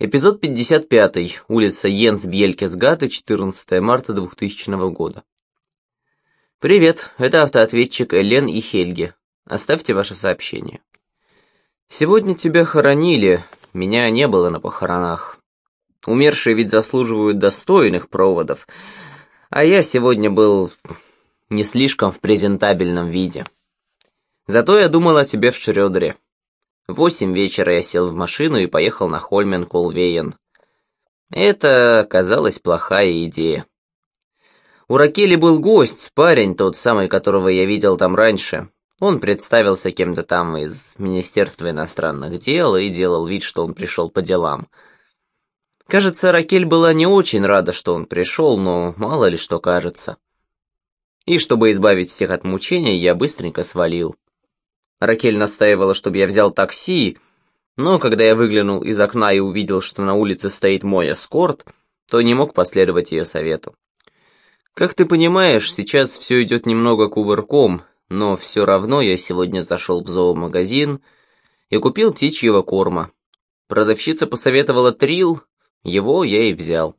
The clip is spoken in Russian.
Эпизод 55. Улица Йенс Бьелькесгата, 14 марта 2000 года. Привет, это автоответчик Элен и Хельги. Оставьте ваше сообщение. Сегодня тебя хоронили, меня не было на похоронах. Умершие ведь заслуживают достойных проводов, а я сегодня был не слишком в презентабельном виде. Зато я думал о тебе в Шрёдере. Восемь вечера я сел в машину и поехал на Хольмен Колвейен. Это оказалась плохая идея. У Ракели был гость, парень, тот самый, которого я видел там раньше. Он представился кем-то там из Министерства иностранных дел и делал вид, что он пришел по делам. Кажется, Ракель была не очень рада, что он пришел, но мало ли что кажется. И чтобы избавить всех от мучений, я быстренько свалил. Ракель настаивала, чтобы я взял такси, но когда я выглянул из окна и увидел, что на улице стоит мой эскорт, то не мог последовать ее совету. Как ты понимаешь, сейчас все идет немного кувырком, но все равно я сегодня зашел в зоомагазин и купил птичьего корма. Продавщица посоветовала трил, его я и взял.